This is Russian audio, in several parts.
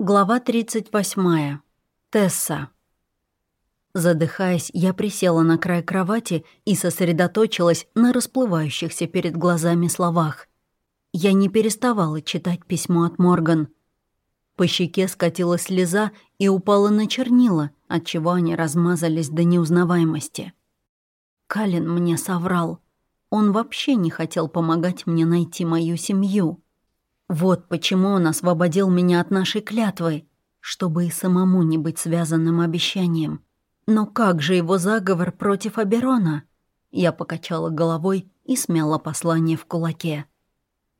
Глава 38. Тесса. Задыхаясь, я присела на край кровати и сосредоточилась на расплывающихся перед глазами словах. Я не переставала читать письмо от Морган. По щеке скатилась слеза и упала на чернила, отчего они размазались до неузнаваемости. Калин мне соврал. Он вообще не хотел помогать мне найти мою семью. Вот почему он освободил меня от нашей клятвы, чтобы и самому не быть связанным обещанием. Но как же его заговор против Аберона? Я покачала головой и смяла послание в кулаке.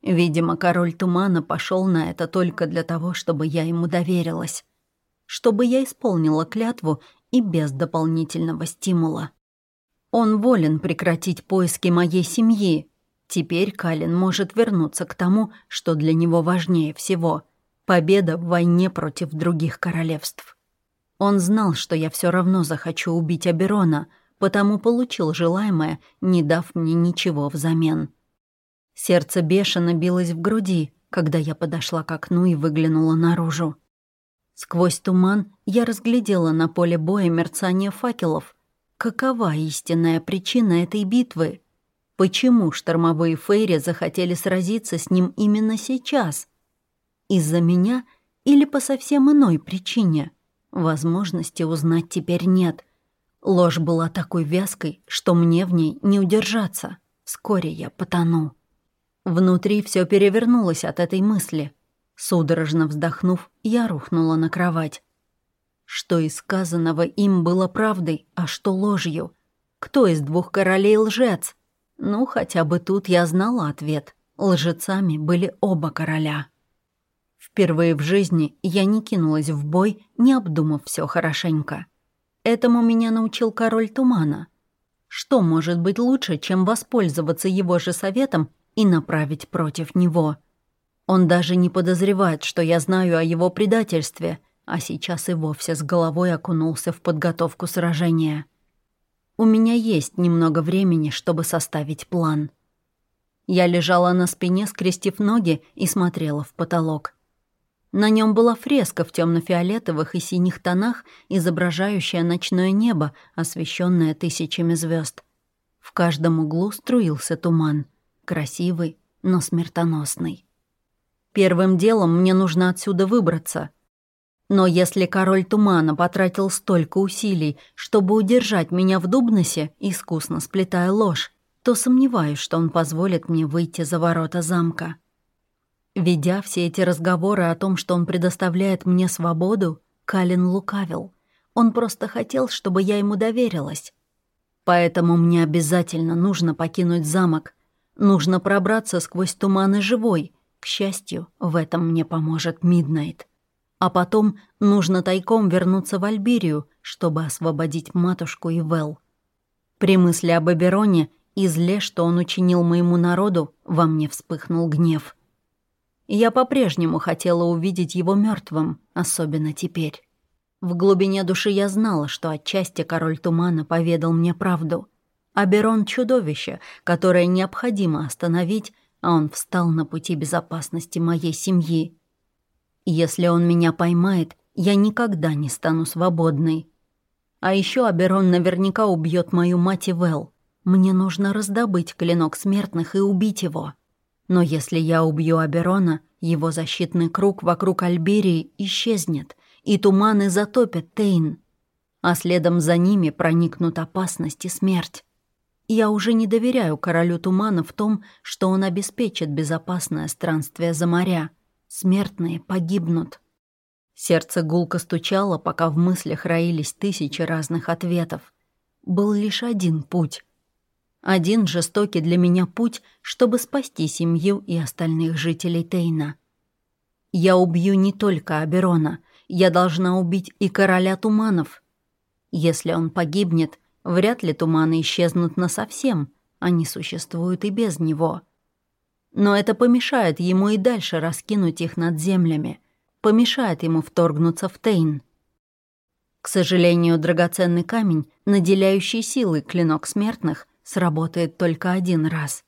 Видимо, король тумана пошел на это только для того, чтобы я ему доверилась. Чтобы я исполнила клятву и без дополнительного стимула. Он волен прекратить поиски моей семьи, Теперь Калин может вернуться к тому, что для него важнее всего — победа в войне против других королевств. Он знал, что я все равно захочу убить Аберона, потому получил желаемое, не дав мне ничего взамен. Сердце бешено билось в груди, когда я подошла к окну и выглянула наружу. Сквозь туман я разглядела на поле боя мерцание факелов. Какова истинная причина этой битвы? Почему штормовые фейри захотели сразиться с ним именно сейчас? Из-за меня или по совсем иной причине? Возможности узнать теперь нет. Ложь была такой вязкой, что мне в ней не удержаться. Вскоре я потону. Внутри все перевернулось от этой мысли. Судорожно вздохнув, я рухнула на кровать. Что из сказанного им было правдой, а что ложью? Кто из двух королей лжец? Ну, хотя бы тут я знала ответ. Лжецами были оба короля. Впервые в жизни я не кинулась в бой, не обдумав все хорошенько. Этому меня научил король тумана. Что может быть лучше, чем воспользоваться его же советом и направить против него? Он даже не подозревает, что я знаю о его предательстве, а сейчас и вовсе с головой окунулся в подготовку сражения. У меня есть немного времени, чтобы составить план. Я лежала на спине, скрестив ноги, и смотрела в потолок. На нем была фреска в темно-фиолетовых и синих тонах, изображающая ночное небо, освещенное тысячами звезд. В каждом углу струился туман. Красивый, но смертоносный. Первым делом мне нужно отсюда выбраться — но если король тумана потратил столько усилий, чтобы удержать меня в Дубносе, искусно сплетая ложь, то сомневаюсь, что он позволит мне выйти за ворота замка. Ведя все эти разговоры о том, что он предоставляет мне свободу, Калин лукавил. Он просто хотел, чтобы я ему доверилась. Поэтому мне обязательно нужно покинуть замок. Нужно пробраться сквозь туманы живой. К счастью, в этом мне поможет Миднайт. А потом нужно тайком вернуться в Альберию, чтобы освободить матушку и Вэл. При мысли об Абероне и зле, что он учинил моему народу, во мне вспыхнул гнев. Я по-прежнему хотела увидеть его мертвым, особенно теперь. В глубине души я знала, что отчасти король тумана поведал мне правду. Аберон — чудовище, которое необходимо остановить, а он встал на пути безопасности моей семьи. Если он меня поймает, я никогда не стану свободной. А еще Аберон наверняка убьет мою мать и Вэл. Мне нужно раздобыть клинок смертных и убить его. Но если я убью Аберона, его защитный круг вокруг Альберии исчезнет, и туманы затопят Тейн. А следом за ними проникнут опасность и смерть. Я уже не доверяю королю тумана в том, что он обеспечит безопасное странствие за моря. Смертные погибнут. Сердце гулко стучало, пока в мыслях роились тысячи разных ответов. Был лишь один путь. Один жестокий для меня путь, чтобы спасти семью и остальных жителей Тейна. Я убью не только Аберона, я должна убить и короля туманов. Если он погибнет, вряд ли туманы исчезнут насовсем, они существуют и без него. Но это помешает ему и дальше раскинуть их над землями, помешает ему вторгнуться в Тейн. К сожалению, драгоценный камень, наделяющий силой клинок смертных, сработает только один раз.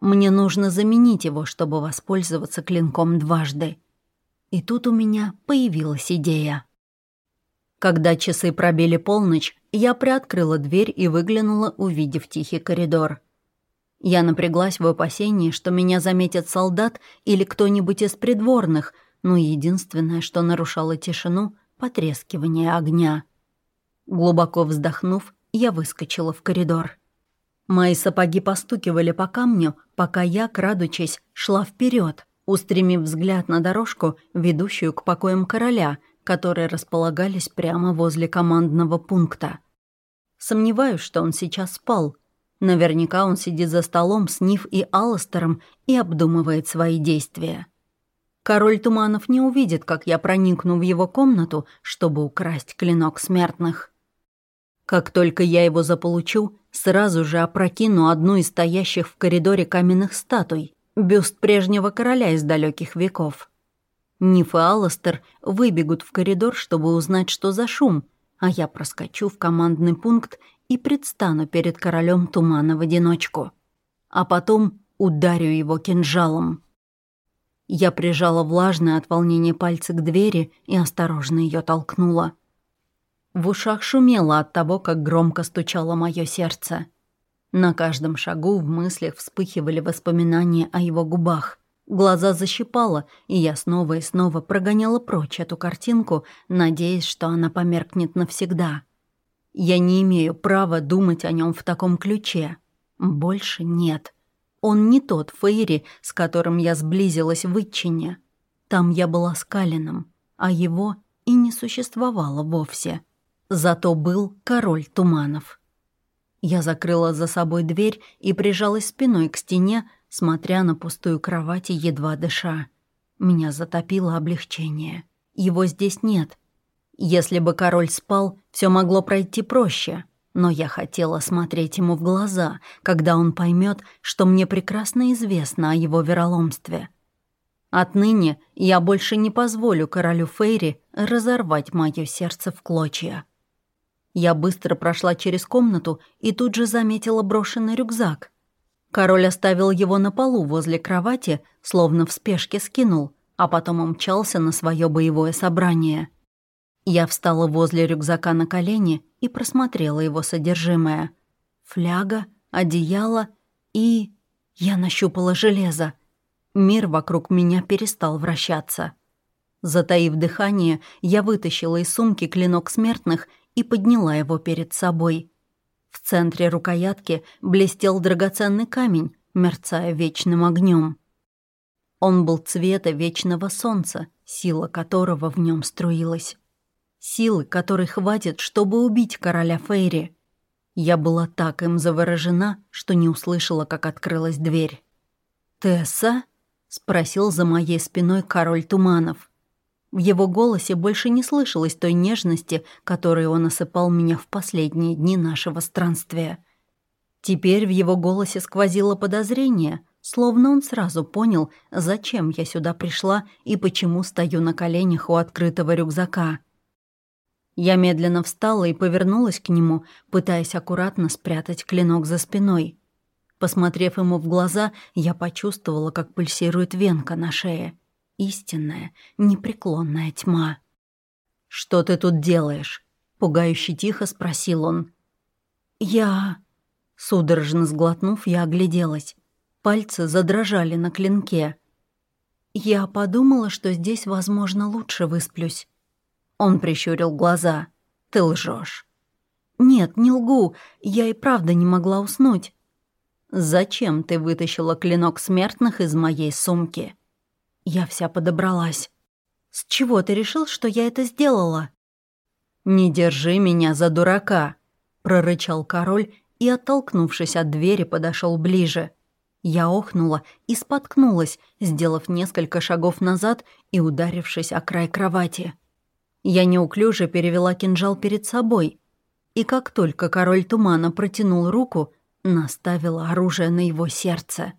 Мне нужно заменить его, чтобы воспользоваться клинком дважды. И тут у меня появилась идея. Когда часы пробили полночь, я приоткрыла дверь и выглянула, увидев тихий коридор. Я напряглась в опасении, что меня заметят солдат или кто-нибудь из придворных, но единственное, что нарушало тишину — потрескивание огня. Глубоко вздохнув, я выскочила в коридор. Мои сапоги постукивали по камню, пока я, крадучись, шла вперед, устремив взгляд на дорожку, ведущую к покоям короля, которые располагались прямо возле командного пункта. Сомневаюсь, что он сейчас спал. Наверняка он сидит за столом с Ниф и Алластером и обдумывает свои действия. Король Туманов не увидит, как я проникну в его комнату, чтобы украсть клинок смертных. Как только я его заполучу, сразу же опрокину одну из стоящих в коридоре каменных статуй, бюст прежнего короля из далеких веков. Ниф и Алластер выбегут в коридор, чтобы узнать, что за шум, а я проскочу в командный пункт и предстану перед королем тумана в одиночку. А потом ударю его кинжалом. Я прижала влажное от волнения пальцы к двери и осторожно ее толкнула. В ушах шумело от того, как громко стучало мое сердце. На каждом шагу в мыслях вспыхивали воспоминания о его губах. Глаза защипало, и я снова и снова прогоняла прочь эту картинку, надеясь, что она померкнет навсегда. Я не имею права думать о нем в таком ключе. Больше нет. Он не тот Фейри, с которым я сблизилась в Итчине. Там я была с Калином, а его и не существовало вовсе. Зато был король туманов. Я закрыла за собой дверь и прижалась спиной к стене, смотря на пустую кровать и едва дыша. Меня затопило облегчение. Его здесь нет. Если бы король спал, все могло пройти проще. Но я хотела смотреть ему в глаза, когда он поймет, что мне прекрасно известно о его вероломстве. Отныне я больше не позволю королю Фейри разорвать мое сердце в клочья. Я быстро прошла через комнату и тут же заметила брошенный рюкзак. Король оставил его на полу возле кровати, словно в спешке скинул, а потом умчался на свое боевое собрание. Я встала возле рюкзака на колени и просмотрела его содержимое. Фляга, одеяло и... Я нащупала железо. Мир вокруг меня перестал вращаться. Затаив дыхание, я вытащила из сумки клинок смертных и подняла его перед собой. В центре рукоятки блестел драгоценный камень, мерцая вечным огнем. Он был цвета вечного солнца, сила которого в нем струилась. Силы, которой хватит, чтобы убить короля Фейри. Я была так им заворожена, что не услышала, как открылась дверь. «Тесса?» — спросил за моей спиной король Туманов. В его голосе больше не слышалось той нежности, которой он осыпал меня в последние дни нашего странствия. Теперь в его голосе сквозило подозрение, словно он сразу понял, зачем я сюда пришла и почему стою на коленях у открытого рюкзака. Я медленно встала и повернулась к нему, пытаясь аккуратно спрятать клинок за спиной. Посмотрев ему в глаза, я почувствовала, как пульсирует венка на шее истинная, непреклонная тьма. «Что ты тут делаешь?» — пугающе тихо спросил он. «Я...» Судорожно сглотнув, я огляделась. Пальцы задрожали на клинке. «Я подумала, что здесь, возможно, лучше высплюсь». Он прищурил глаза. «Ты лжешь. «Нет, не лгу. Я и правда не могла уснуть». «Зачем ты вытащила клинок смертных из моей сумки?» Я вся подобралась. «С чего ты решил, что я это сделала?» «Не держи меня за дурака», — прорычал король и, оттолкнувшись от двери, подошел ближе. Я охнула и споткнулась, сделав несколько шагов назад и ударившись о край кровати. Я неуклюже перевела кинжал перед собой, и как только король тумана протянул руку, наставила оружие на его сердце.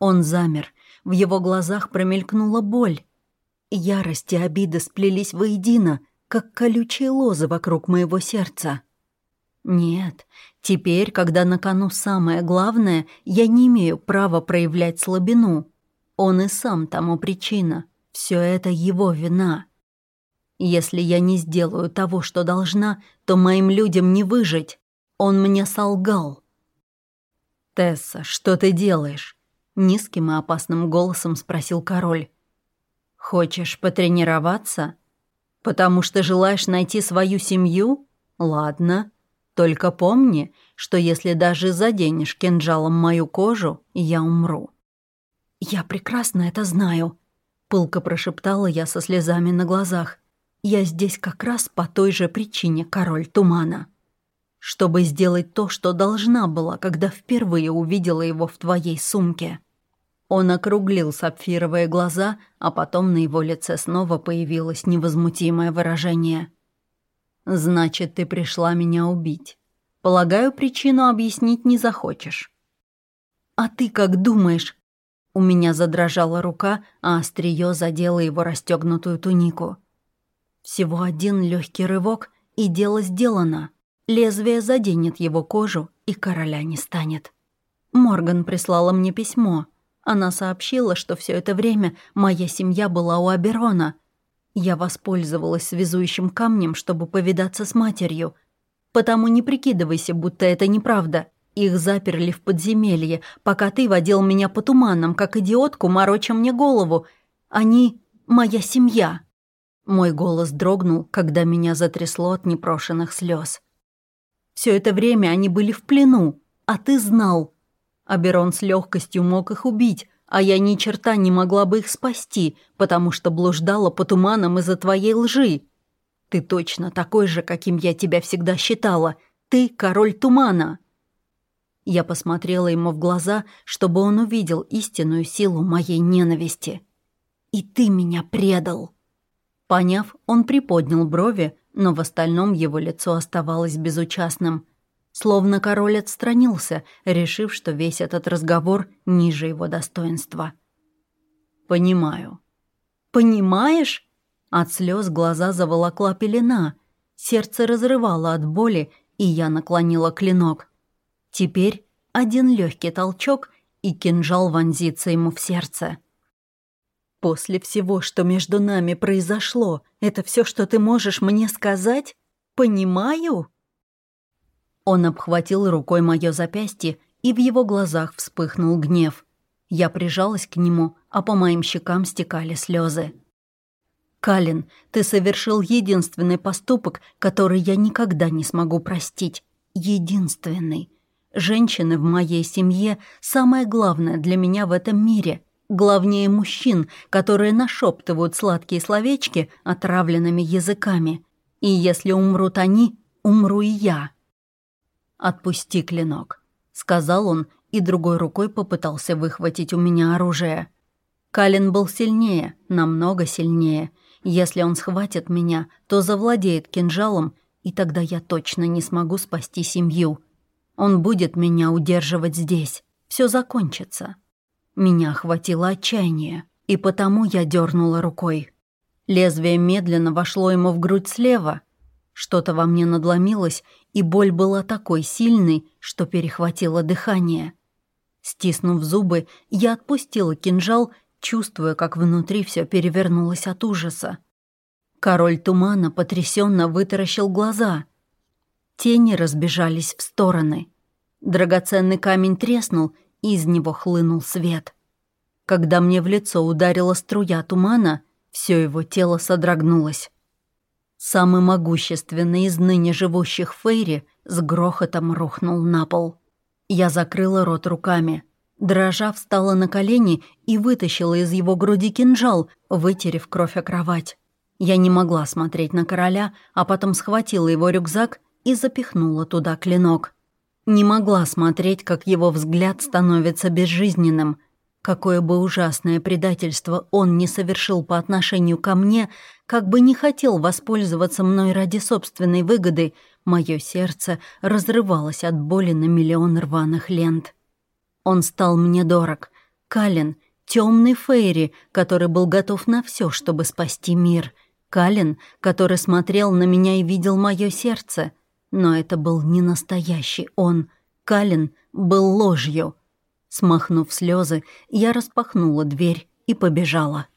Он замер, в его глазах промелькнула боль. Ярость и обида сплелись воедино, как колючие лозы вокруг моего сердца. Нет, теперь, когда на кону самое главное, я не имею права проявлять слабину. Он и сам тому причина. Все это его вина. Если я не сделаю того, что должна, то моим людям не выжить. Он мне солгал. «Тесса, что ты делаешь?» — низким и опасным голосом спросил король. «Хочешь потренироваться? Потому что желаешь найти свою семью? Ладно. Только помни, что если даже заденешь кинжалом мою кожу, я умру». «Я прекрасно это знаю», — пылко прошептала я со слезами на глазах. «Я здесь как раз по той же причине, король тумана. Чтобы сделать то, что должна была, когда впервые увидела его в твоей сумке». Он округлил сапфировые глаза, а потом на его лице снова появилось невозмутимое выражение. «Значит, ты пришла меня убить. Полагаю, причину объяснить не захочешь». «А ты как думаешь?» У меня задрожала рука, а острие задело его расстегнутую тунику. Всего один легкий рывок, и дело сделано. Лезвие заденет его кожу, и короля не станет. Морган прислала мне письмо. Она сообщила, что все это время моя семья была у Аберона. Я воспользовалась связующим камнем, чтобы повидаться с матерью. Потому не прикидывайся, будто это неправда. Их заперли в подземелье, пока ты водил меня по туманам, как идиотку, мороча мне голову. Они — моя семья». Мой голос дрогнул, когда меня затрясло от непрошенных слез. Все это время они были в плену, а ты знал. Аберон с легкостью мог их убить, а я ни черта не могла бы их спасти, потому что блуждала по туманам из-за твоей лжи. Ты точно такой же, каким я тебя всегда считала. Ты король тумана. Я посмотрела ему в глаза, чтобы он увидел истинную силу моей ненависти. «И ты меня предал!» Поняв, он приподнял брови, но в остальном его лицо оставалось безучастным. Словно король отстранился, решив, что весь этот разговор ниже его достоинства. «Понимаю». «Понимаешь?» От слез глаза заволокла пелена. Сердце разрывало от боли, и я наклонила клинок. Теперь один легкий толчок, и кинжал вонзится ему в сердце. «После всего, что между нами произошло, это все, что ты можешь мне сказать? Понимаю?» Он обхватил рукой мое запястье, и в его глазах вспыхнул гнев. Я прижалась к нему, а по моим щекам стекали слезы. «Калин, ты совершил единственный поступок, который я никогда не смогу простить. Единственный. Женщины в моей семье – самое главное для меня в этом мире. Главнее мужчин, которые нашептывают сладкие словечки отравленными языками. И если умрут они, умру и я. «Отпусти клинок», — сказал он, и другой рукой попытался выхватить у меня оружие. Калин был сильнее, намного сильнее. Если он схватит меня, то завладеет кинжалом, и тогда я точно не смогу спасти семью. Он будет меня удерживать здесь. Все закончится. Меня охватило отчаяние, и потому я дернула рукой. Лезвие медленно вошло ему в грудь слева. Что-то во мне надломилось, и боль была такой сильной, что перехватило дыхание. Стиснув зубы, я отпустила кинжал, чувствуя, как внутри все перевернулось от ужаса. Король тумана потрясенно вытаращил глаза. Тени разбежались в стороны. Драгоценный камень треснул, из него хлынул свет. Когда мне в лицо ударила струя тумана, все его тело содрогнулось. Самый могущественный из ныне живущих Фейри с грохотом рухнул на пол. Я закрыла рот руками. Дрожа встала на колени и вытащила из его груди кинжал, вытерев кровь о кровать. Я не могла смотреть на короля, а потом схватила его рюкзак и запихнула туда клинок. Не могла смотреть, как его взгляд становится безжизненным. Какое бы ужасное предательство он не совершил по отношению ко мне, как бы не хотел воспользоваться мной ради собственной выгоды, мое сердце разрывалось от боли на миллион рваных лент. Он стал мне дорог. Калин, темный Фейри, который был готов на все, чтобы спасти мир. Калин, который смотрел на меня и видел мое сердце — но это был не настоящий он. Калин был ложью. Смахнув слезы, я распахнула дверь и побежала.